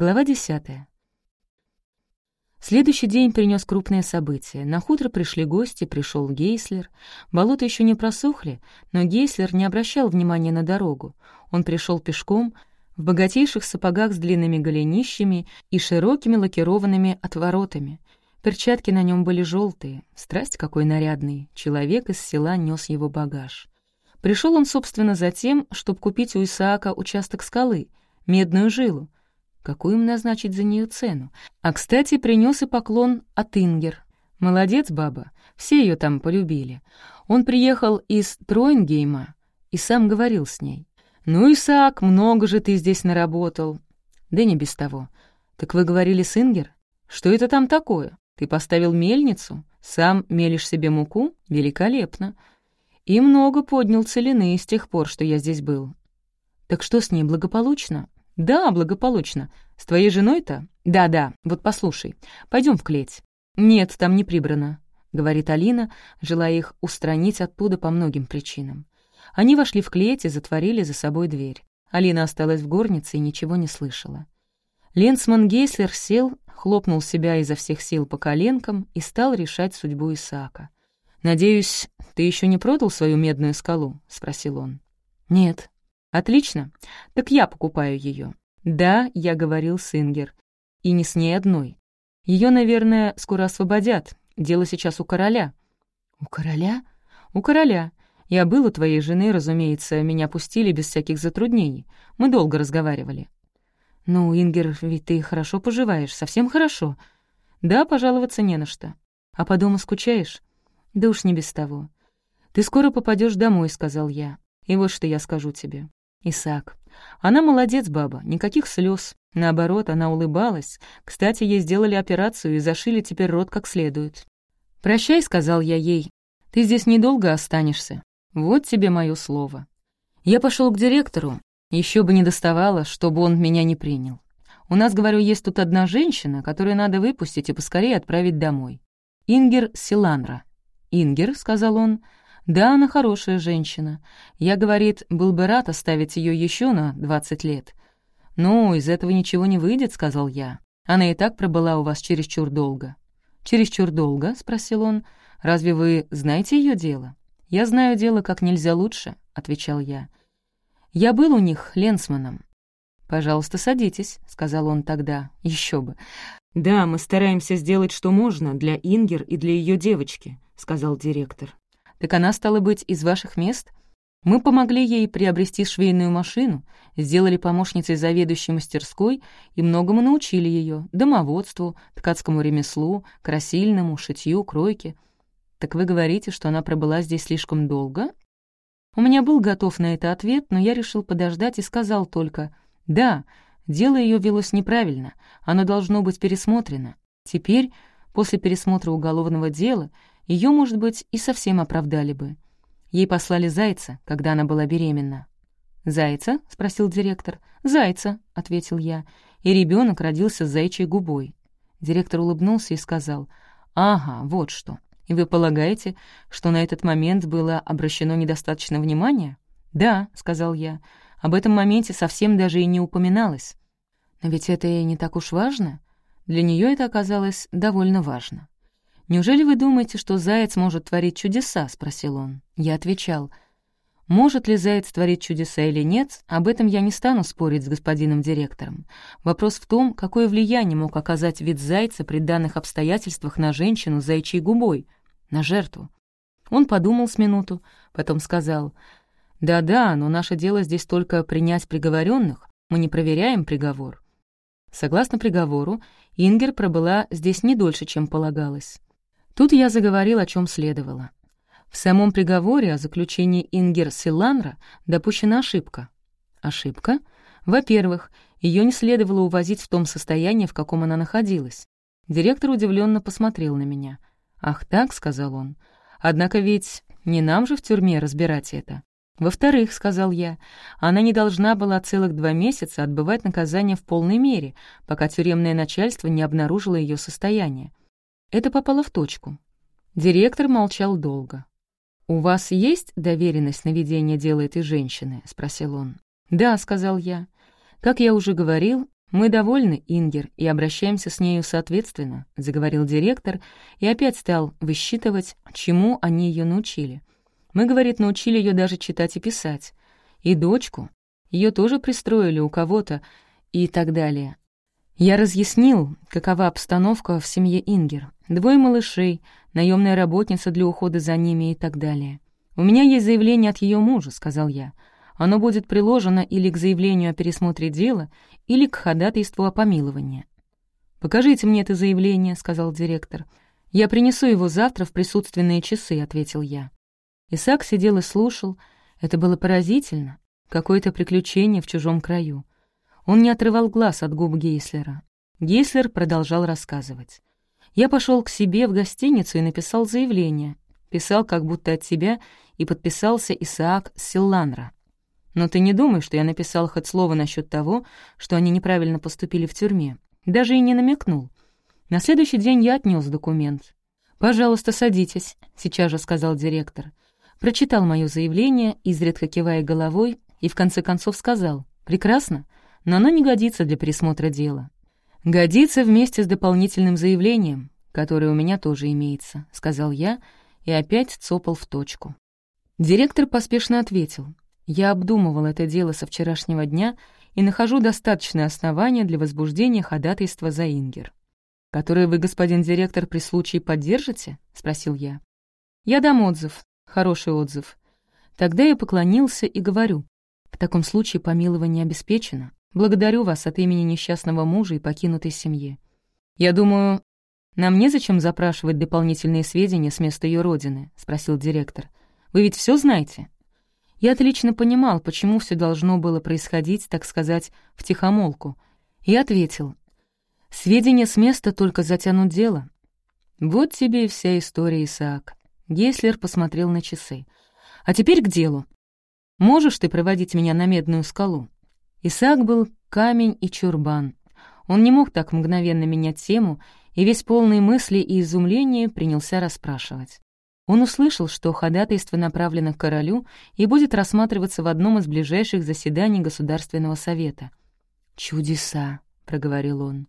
Глава десятая. Следующий день принес крупное событие. На хутор пришли гости, пришел Гейслер. Болота еще не просохли, но Гейслер не обращал внимания на дорогу. Он пришел пешком, в богатейших сапогах с длинными голенищами и широкими лакированными отворотами. Перчатки на нем были желтые. Страсть какой нарядный. Человек из села нес его багаж. Пришел он, собственно, за тем, чтобы купить у Исаака участок скалы, медную жилу, Какую им назначить за нее цену? А, кстати, принес и поклон от Ингер. Молодец, баба, все ее там полюбили. Он приехал из Тройнгейма и сам говорил с ней. «Ну, Исаак, много же ты здесь наработал». «Да не без того. Так вы говорили с Ингер? Что это там такое? Ты поставил мельницу? Сам мелишь себе муку? Великолепно. И много поднял целины с тех пор, что я здесь был. Так что с ней, благополучно?» «Да, благополучно. С твоей женой-то?» «Да-да, вот послушай. Пойдем в клеть». «Нет, там не прибрано», — говорит Алина, желая их устранить оттуда по многим причинам. Они вошли в клеть и затворили за собой дверь. Алина осталась в горнице и ничего не слышала. Ленсман Гейслер сел, хлопнул себя изо всех сил по коленкам и стал решать судьбу Исаака. «Надеюсь, ты еще не продал свою медную скалу?» — спросил он. «Нет», «Отлично. Так я покупаю ее. «Да», — я говорил Сингер. «И не с ней одной. Ее, наверное, скоро освободят. Дело сейчас у короля». «У короля?» «У короля. Я был у твоей жены, разумеется, меня пустили без всяких затруднений. Мы долго разговаривали». «Ну, Ингер, ведь ты хорошо поживаешь, совсем хорошо». «Да, пожаловаться не на что. А по дому скучаешь?» «Да уж не без того». «Ты скоро попадешь домой», — сказал я. «И вот что я скажу тебе. Исаак. Она молодец, баба, никаких слез. Наоборот, она улыбалась. Кстати, ей сделали операцию и зашили теперь рот как следует. «Прощай», — сказал я ей. «Ты здесь недолго останешься. Вот тебе мое слово». Я пошел к директору. Еще бы не доставало, чтобы он меня не принял. У нас, говорю, есть тут одна женщина, которую надо выпустить и поскорее отправить домой. Ингер Силанра. «Ингер», — сказал он, — да, она хорошая женщина. Я, говорит, был бы рад оставить ее еще на двадцать лет. «Ну, из этого ничего не выйдет», — сказал я. «Она и так пробыла у вас чересчур долго». «Чересчур долго?» — спросил он. «Разве вы знаете ее дело?» «Я знаю дело как нельзя лучше», — отвечал я. «Я был у них ленсманом». «Пожалуйста, садитесь», — сказал он тогда. Еще бы. «Да, мы стараемся сделать, что можно для Ингер и для ее девочки», — сказал директор. Так она, стала быть, из ваших мест? Мы помогли ей приобрести швейную машину, сделали помощницей заведующей мастерской и многому научили ее домоводству, ткацкому ремеслу, красильному, шитью, кройке. Так вы говорите, что она пробыла здесь слишком долго? У меня был готов на это ответ, но я решил подождать и сказал только «Да, дело ее велось неправильно, оно должно быть пересмотрено. Теперь, после пересмотра уголовного дела, ее, может быть, и совсем оправдали бы. Ей послали зайца, когда она была беременна. «Зайца?» — спросил директор. «Зайца», — ответил я, и ребенок родился с зайчьей губой. Директор улыбнулся и сказал, «Ага, вот что. И вы полагаете, что на этот момент было обращено недостаточно внимания?» «Да», — сказал я, — «об этом моменте совсем даже и не упоминалось». «Но ведь это и не так уж важно». Для нее это оказалось довольно важно. «Неужели вы думаете, что заяц может творить чудеса?» — спросил он. Я отвечал. «Может ли заяц творить чудеса или нет, об этом я не стану спорить с господином директором. Вопрос в том, какое влияние мог оказать вид зайца при данных обстоятельствах на женщину с зайчьей губой, на жертву». Он подумал с минуту, потом сказал. «Да-да, но наше дело здесь только принять приговоренных, мы не проверяем приговор». Согласно приговору, Ингер пробыла здесь не дольше, чем полагалось. Тут я заговорил, о чем следовало. В самом приговоре о заключении Ингер Силанра допущена ошибка. Ошибка? Во-первых, ее не следовало увозить в том состоянии, в каком она находилась. Директор удивленно посмотрел на меня. «Ах так», — сказал он, — «однако ведь не нам же в тюрьме разбирать это». «Во-вторых», — сказал я, — «она не должна была целых два месяца отбывать наказание в полной мере, пока тюремное начальство не обнаружило ее состояние. Это попало в точку. Директор молчал долго. «У вас есть доверенность на ведение дела этой женщины?» — спросил он. «Да», — сказал я. «Как я уже говорил, «Мы довольны, Ингер, и обращаемся с нею соответственно», — заговорил директор и опять стал высчитывать, чему они ее научили. «Мы, — говорит, — научили ее даже читать и писать. И дочку. Ее тоже пристроили у кого-то и так далее. Я разъяснил, какова обстановка в семье Ингер. Двое малышей, наемная работница для ухода за ними и так далее. «У меня есть заявление от ее мужа», — сказал я. «Оно будет приложено или к заявлению о пересмотре дела, или к ходатайству о помиловании». «Покажите мне это заявление», — сказал директор. «Я принесу его завтра в присутственные часы», — ответил я. Исаак сидел и слушал. Это было поразительно. Какое-то приключение в чужом краю. Он не отрывал глаз от губ Гейслера. Гейслер продолжал рассказывать. «Я пошел к себе в гостиницу и написал заявление. Писал как будто от себя и подписался Исаак Силланра. Но ты не думай, что я написал хоть слово насчет того, что они неправильно поступили в тюрьме. Даже и не намекнул. На следующий день я отнес документ. «Пожалуйста, садитесь», — сейчас же сказал директор. Прочитал мое заявление, изредка кивая головой, и в конце концов сказал «Прекрасно, но оно не годится для пересмотра дела». «Годится вместе с дополнительным заявлением, которое у меня тоже имеется», — сказал я, и опять цопал в точку. Директор поспешно ответил. «Я обдумывал это дело со вчерашнего дня и нахожу достаточное основание для возбуждения ходатайства за Ингер». «Которое вы, господин директор, при случае поддержите?» — спросил я. «Я дам отзыв, хороший отзыв. Тогда я поклонился и говорю, в таком случае помилование обеспечено. Благодарю вас от имени несчастного мужа и покинутой семьи. Я думаю, нам незачем запрашивать дополнительные сведения с места ее родины, спросил директор. Вы ведь все знаете? Я отлично понимал, почему все должно было происходить, так сказать, в тихомолку, и ответил. Сведения с места только затянут дело. Вот тебе и вся история, Исаак. Гейслер посмотрел на часы. «А теперь к делу. Можешь ты проводить меня на Медную скалу?» Исаак был камень и чурбан. Он не мог так мгновенно менять тему, и весь полный мысли и изумления принялся расспрашивать. Он услышал, что ходатайство направлено к королю и будет рассматриваться в одном из ближайших заседаний Государственного совета. «Чудеса», — проговорил он.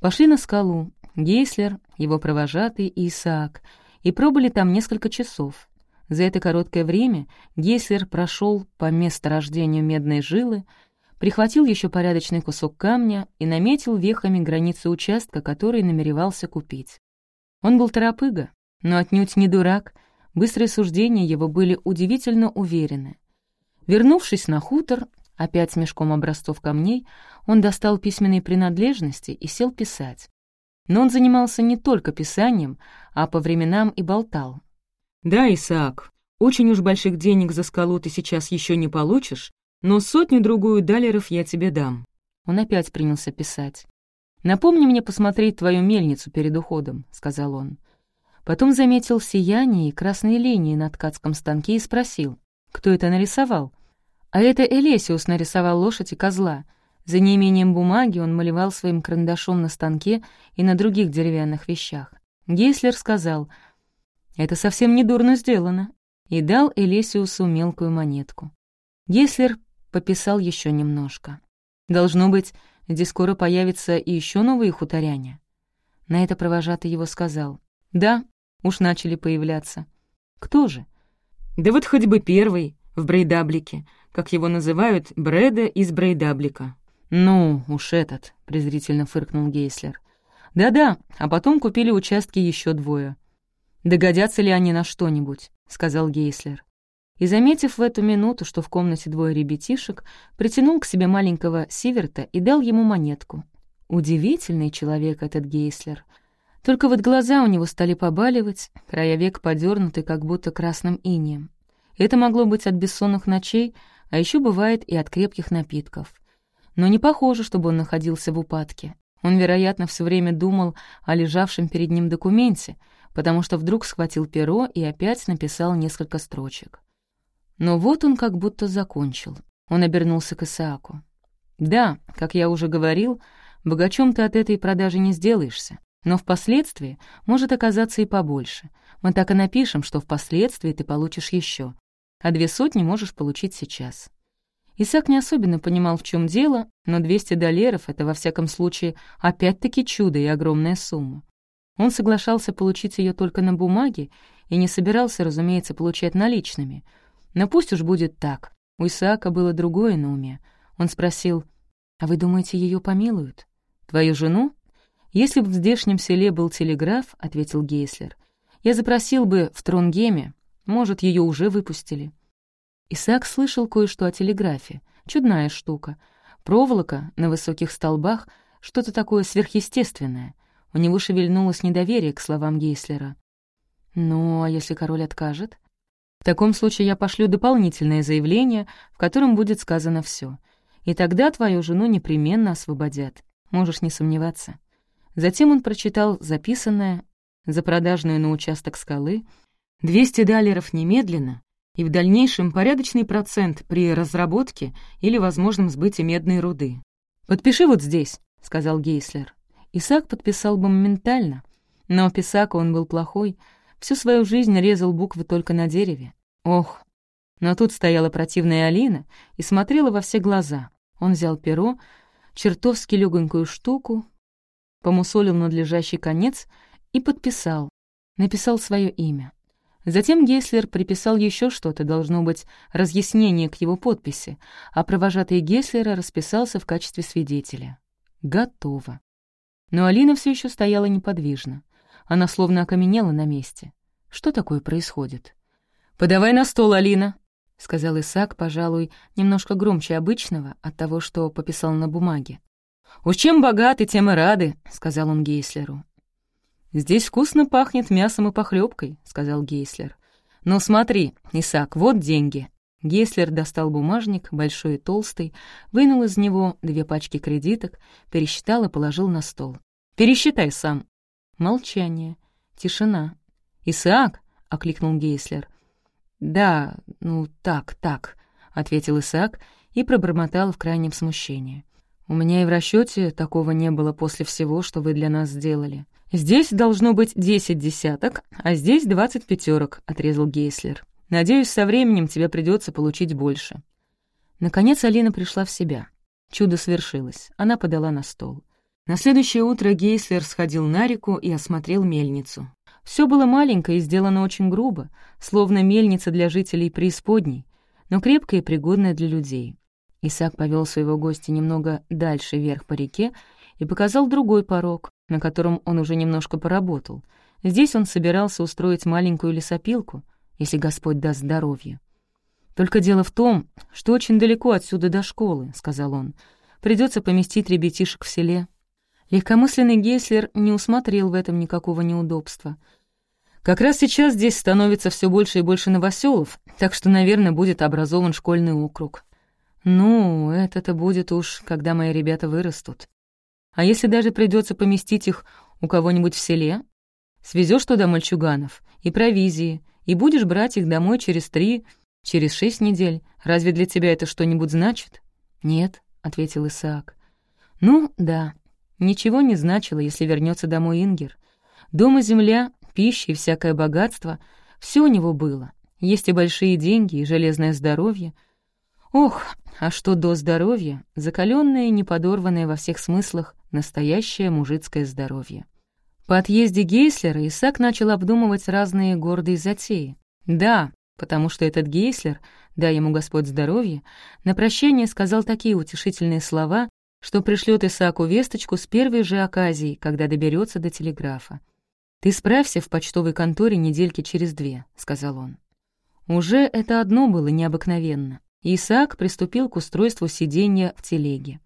Пошли на скалу. Гейслер, его провожатый и Исаак — и пробыли там несколько часов. За это короткое время Гейслер прошел по месторождению медной жилы, прихватил еще порядочный кусок камня и наметил вехами границы участка, который намеревался купить. Он был торопыга, но отнюдь не дурак, быстрые суждения его были удивительно уверены. Вернувшись на хутор, опять с мешком образцов камней, он достал письменные принадлежности и сел писать. Но он занимался не только писанием, а по временам и болтал. «Да, Исаак, очень уж больших денег за скалу ты сейчас еще не получишь, но сотню-другую далеров я тебе дам». Он опять принялся писать. «Напомни мне посмотреть твою мельницу перед уходом», — сказал он. Потом заметил сияние и красные линии на ткацком станке и спросил, кто это нарисовал. А это Элесиус нарисовал лошадь и козла — за неимением бумаги он малевал своим карандашом на станке и на других деревянных вещах. Гейслер сказал, «Это совсем не дурно сделано», и дал Элесиусу мелкую монетку. Гейслер пописал еще немножко. «Должно быть, здесь скоро появятся и еще новые хуторяне». На это провожатый его сказал, «Да, уж начали появляться». «Кто же?» «Да вот хоть бы первый, в Брейдаблике, как его называют, Бреда из Брейдаблика. «Ну, уж этот», — презрительно фыркнул Гейслер. «Да-да, а потом купили участки еще двое». «Догодятся ли они на что-нибудь?» — сказал Гейслер. И, заметив в эту минуту, что в комнате двое ребятишек, притянул к себе маленького Сиверта и дал ему монетку. Удивительный человек этот Гейслер. Только вот глаза у него стали побаливать, края век подернуты, как будто красным инием. Это могло быть от бессонных ночей, а еще бывает и от крепких напитков но не похоже, чтобы он находился в упадке. Он, вероятно, все время думал о лежавшем перед ним документе, потому что вдруг схватил перо и опять написал несколько строчек. Но вот он как будто закончил. Он обернулся к Исааку. «Да, как я уже говорил, богачом ты от этой продажи не сделаешься, но впоследствии может оказаться и побольше. Мы так и напишем, что впоследствии ты получишь еще, а две сотни можешь получить сейчас. Исаак не особенно понимал, в чем дело, но 200 долларов — это, во всяком случае, опять-таки чудо и огромная сумма. Он соглашался получить ее только на бумаге и не собирался, разумеется, получать наличными. Но пусть уж будет так. У Исаака было другое на уме. Он спросил, «А вы думаете, ее помилуют? Твою жену?» «Если бы в здешнем селе был телеграф», — ответил Гейслер, «я запросил бы в Тронгеме. Может, ее уже выпустили». Исаак слышал кое-что о телеграфе. Чудная штука. Проволока на высоких столбах — что-то такое сверхъестественное. У него шевельнулось недоверие к словам Гейслера. «Ну, а если король откажет?» «В таком случае я пошлю дополнительное заявление, в котором будет сказано все. И тогда твою жену непременно освободят. Можешь не сомневаться». Затем он прочитал записанное за продажную на участок скалы, 200 даллеров немедленно и в дальнейшем порядочный процент при разработке или возможном сбытии медной руды. «Подпиши вот здесь», — сказал Гейслер. Исаак подписал бы моментально, но писака он был плохой, всю свою жизнь резал буквы только на дереве. Ох! Но тут стояла противная Алина и смотрела во все глаза. Он взял перо, чертовски легонькую штуку, помусолил надлежащий конец и подписал. Написал свое имя. Затем Геслер приписал еще что-то, должно быть, разъяснение к его подписи, а провожатый Геслера расписался в качестве свидетеля. Готово. Но Алина все еще стояла неподвижно. Она словно окаменела на месте. Что такое происходит? «Подавай на стол, Алина!» — сказал Исаак, пожалуй, немножко громче обычного от того, что пописал на бумаге. «Уж чем богаты, тем и рады», — сказал он Гейслеру. «Здесь вкусно пахнет мясом и похлебкой, сказал Гейслер. «Ну смотри, Исаак, вот деньги. Геслер достал бумажник, большой и толстый, вынул из него две пачки кредиток, пересчитал и положил на стол. «Пересчитай сам». Молчание, тишина. «Исаак?» — окликнул Гейслер. «Да, ну так, так», — ответил Исаак и пробормотал в крайнем смущении. «У меня и в расчете такого не было после всего, что вы для нас сделали. Здесь должно быть десять десяток, а здесь двадцать пятерок», — отрезал Гейслер. Надеюсь, со временем тебе придется получить больше». Наконец Алина пришла в себя. Чудо свершилось. Она подала на стол. На следующее утро Гейслер сходил на реку и осмотрел мельницу. Все было маленькое и сделано очень грубо, словно мельница для жителей преисподней, но крепкая и пригодная для людей. Исаак повел своего гостя немного дальше вверх по реке и показал другой порог, на котором он уже немножко поработал. Здесь он собирался устроить маленькую лесопилку, если Господь даст здоровье. «Только дело в том, что очень далеко отсюда до школы», — сказал он. «Придется поместить ребятишек в селе». Легкомысленный Гейслер не усмотрел в этом никакого неудобства. «Как раз сейчас здесь становится все больше и больше новоселов, так что, наверное, будет образован школьный округ». «Ну, это-то будет уж, когда мои ребята вырастут. А если даже придется поместить их у кого-нибудь в селе? Свезешь туда мальчуганов и провизии, и будешь брать их домой через три, через шесть недель. Разве для тебя это что-нибудь значит?» «Нет», — ответил Исаак. «Ну, да, ничего не значило, если вернется домой Ингер. Дом и земля, пища и всякое богатство — все у него было. Есть и большие деньги, и железное здоровье. Ох, а что до здоровья, закаленное и неподорванное во всех смыслах настоящее мужицкое здоровье. По отъезде Гейслера Исаак начал обдумывать разные гордые затеи. Да, потому что этот Гейслер, дай ему Господь здоровье, на прощание сказал такие утешительные слова, что пришлет Исааку весточку с первой же оказией, когда доберется до телеграфа. «Ты справься в почтовой конторе недельки через две», — сказал он. Уже это одно было необыкновенно. Исаак приступил к устройству сиденья в телеге.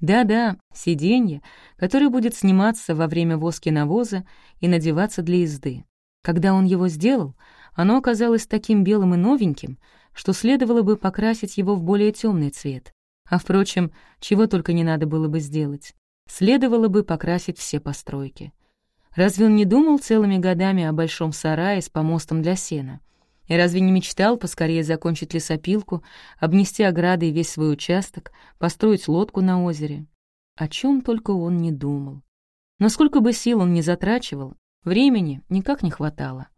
Да-да, сиденье, которое будет сниматься во время воски навоза и надеваться для езды. Когда он его сделал, оно оказалось таким белым и новеньким, что следовало бы покрасить его в более темный цвет. А, впрочем, чего только не надо было бы сделать. Следовало бы покрасить все постройки. Разве он не думал целыми годами о большом сарае с помостом для сена? И разве не мечтал поскорее закончить лесопилку, обнести оградой весь свой участок, построить лодку на озере? О чем только он не думал. Но сколько бы сил он ни затрачивал, времени никак не хватало.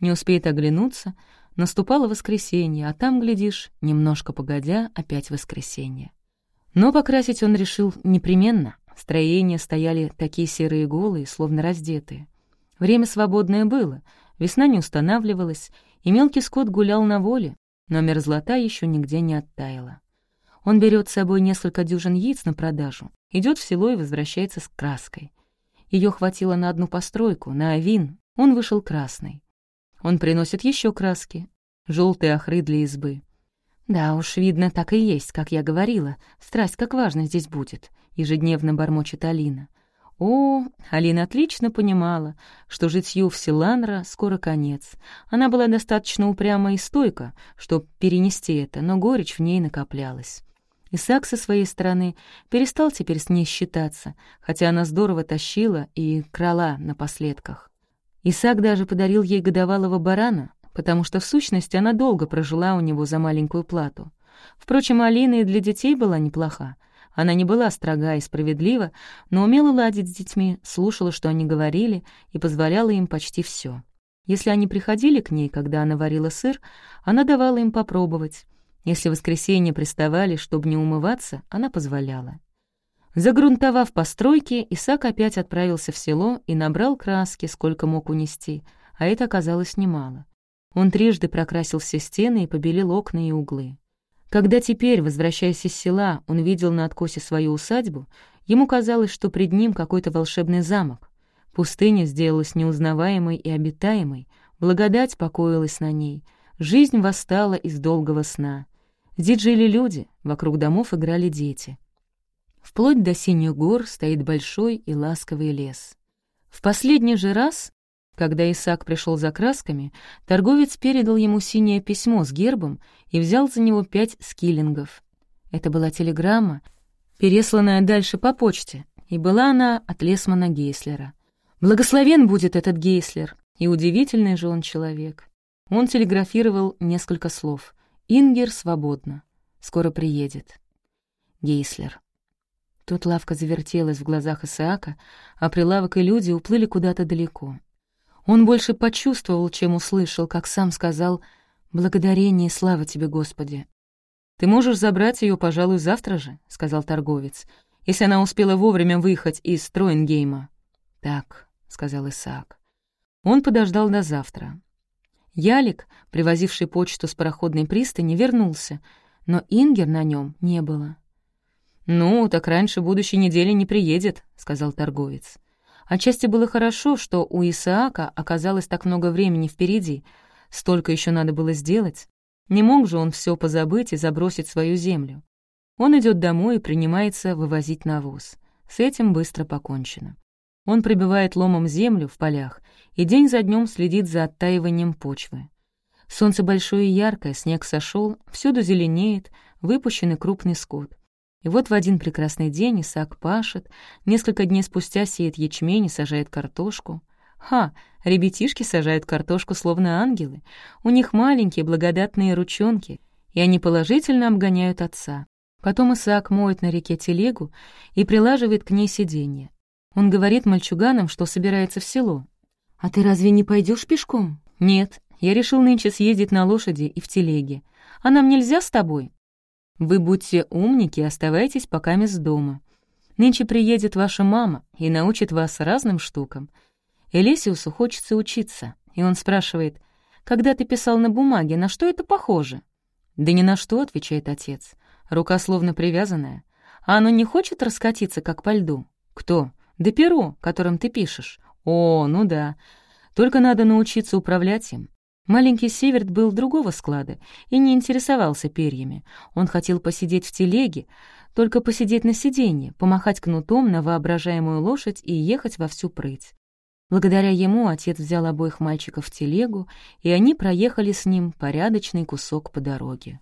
Не успеет оглянуться, Наступало воскресенье, а там, глядишь, немножко погодя, опять воскресенье. Но покрасить он решил непременно. Строения стояли такие серые голые, словно раздетые. Время свободное было, весна не устанавливалась, и мелкий скот гулял на воле, но мерзлота еще нигде не оттаяла. Он берет с собой несколько дюжин яиц на продажу, идет в село и возвращается с краской. Ее хватило на одну постройку, на авин, он вышел красный. Он приносит еще краски, желтые охры для избы. «Да уж, видно, так и есть, как я говорила. Страсть как важно здесь будет», — ежедневно бормочет Алина. О, Алина отлично понимала, что житью в Силанра скоро конец. Она была достаточно упряма и стойка, чтобы перенести это, но горечь в ней накоплялась. Исаак со своей стороны перестал теперь с ней считаться, хотя она здорово тащила и крала на последках. Исаак даже подарил ей годовалого барана, потому что в сущности она долго прожила у него за маленькую плату. Впрочем, Алина и для детей была неплоха. Она не была строга и справедлива, но умела ладить с детьми, слушала, что они говорили, и позволяла им почти все. Если они приходили к ней, когда она варила сыр, она давала им попробовать. Если в воскресенье приставали, чтобы не умываться, она позволяла. Загрунтовав постройки, Исаак опять отправился в село и набрал краски, сколько мог унести, а это оказалось немало. Он трижды прокрасил все стены и побелил окна и углы. Когда теперь, возвращаясь из села, он видел на откосе свою усадьбу, ему казалось, что пред ним какой-то волшебный замок. Пустыня сделалась неузнаваемой и обитаемой, благодать покоилась на ней, жизнь восстала из долгого сна. Здесь жили люди, вокруг домов играли дети. Вплоть до синих гор стоит большой и ласковый лес. В последний же раз, когда Исаак пришел за красками, торговец передал ему синее письмо с гербом и взял за него пять скиллингов. Это была телеграмма, пересланная дальше по почте, и была она от Лесмана Гейслера. Благословен будет этот Гейслер, и удивительный же он человек. Он телеграфировал несколько слов. «Ингер свободно. Скоро приедет». Гейслер. Тут лавка завертелась в глазах Исаака, а прилавок и люди уплыли куда-то далеко. Он больше почувствовал, чем услышал, как сам сказал «Благодарение и слава тебе, Господи». «Ты можешь забрать ее, пожалуй, завтра же», — сказал торговец, «если она успела вовремя выехать из Строингейма». «Так», — сказал Исаак. Он подождал до завтра. Ялик, привозивший почту с пароходной пристани, вернулся, но Ингер на нем не было. «Ну, так раньше будущей недели не приедет», — сказал торговец. Отчасти было хорошо, что у Исаака оказалось так много времени впереди. Столько еще надо было сделать. Не мог же он все позабыть и забросить свою землю. Он идет домой и принимается вывозить навоз. С этим быстро покончено. Он прибивает ломом землю в полях и день за днем следит за оттаиванием почвы. Солнце большое и яркое, снег сошел, всюду зеленеет, выпущенный крупный скот. И вот в один прекрасный день Исаак пашет, несколько дней спустя сеет ячмень и сажает картошку. Ха, ребятишки сажают картошку словно ангелы. У них маленькие благодатные ручонки, и они положительно обгоняют отца. Потом Исаак моет на реке телегу и прилаживает к ней сиденье. Он говорит мальчуганам, что собирается в село. «А ты разве не пойдешь пешком?» «Нет, я решил нынче съездить на лошади и в телеге. А нам нельзя с тобой?» Вы будьте умники и оставайтесь пока с дома. Нынче приедет ваша мама и научит вас разным штукам. Элисиусу хочется учиться, и он спрашивает, «Когда ты писал на бумаге, на что это похоже?» «Да ни на что», — отвечает отец. Рука словно привязанная. «А оно не хочет раскатиться, как по льду?» «Кто?» «Да перо, которым ты пишешь». «О, ну да. Только надо научиться управлять им. Маленький Северт был другого склада и не интересовался перьями. Он хотел посидеть в телеге, только посидеть на сиденье, помахать кнутом на воображаемую лошадь и ехать во всю прыть. Благодаря ему отец взял обоих мальчиков в телегу, и они проехали с ним порядочный кусок по дороге.